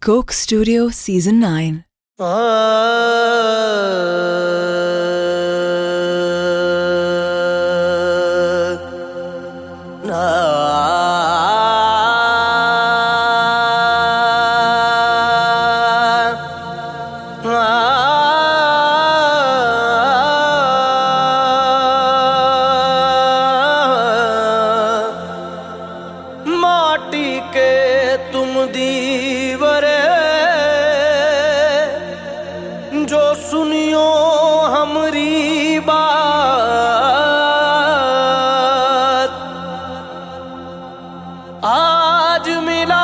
Coke Studio Season 9. माटी आज मिला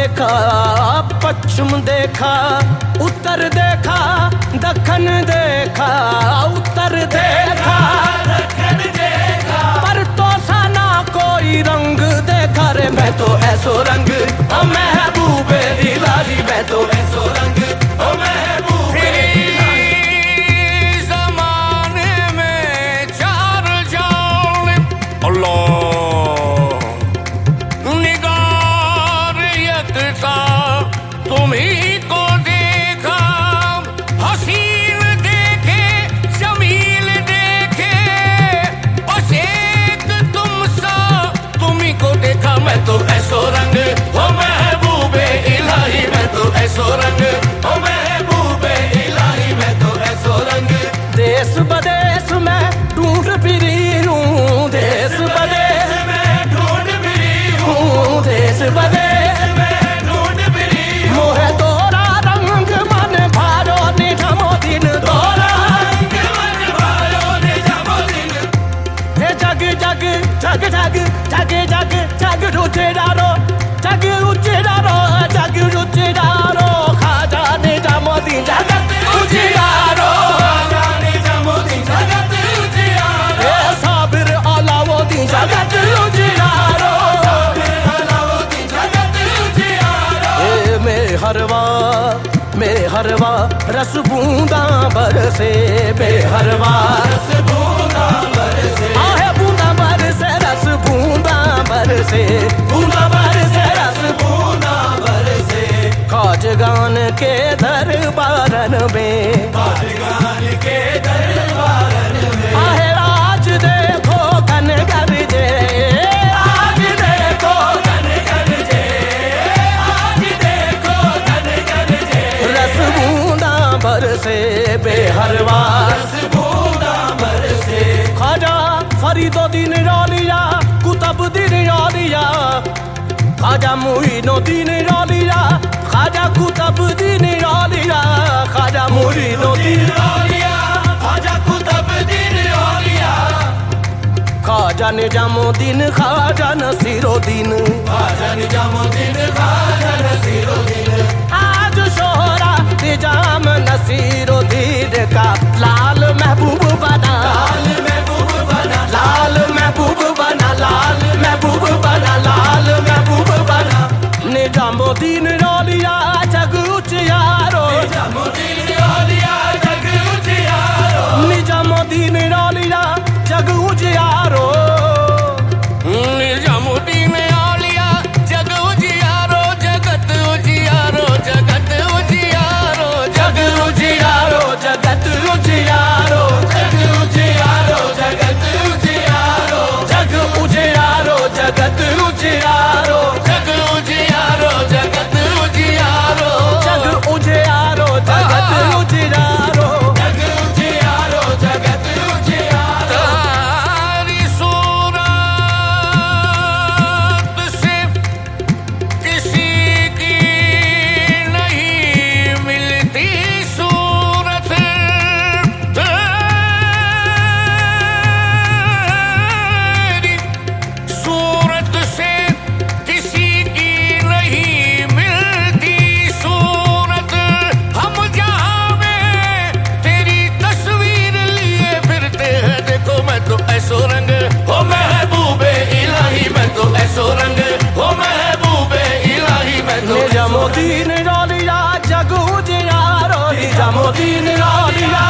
देखा पश्चिम देखा, उत्तर देखा दखन देखा, उत्तर देखा। देखा पर तो साना कोई रंग देखा रे, मैं तो ऐसो रंग ओ महबूबे दिलारी मैं तो ऐसो रंग। जग जग जग जग जग जग रुचे डारो, जग रुचे डारो जग रुचे डारो, खाजा ने जामो दिन जगत हे साबिर अलावो दिन जगत में हरवा में हरवा, रस बूंदा बरसे, में हरवा, रस बूंदा बरसे। बरसे बूंदा बरसे रस बूंदा बरसे खाजगान के दरबारन में खाजा मुइनो दिन रालिया, खाजा कुतब दिन खाजा दिन खाजा दिन। आज निज़ाम नसीरुद्दीन का, लाल महबूब बना জামুদ্দিন রলিয়া জাগুজিয়া রলি জামুদ্দিন রলিয়া।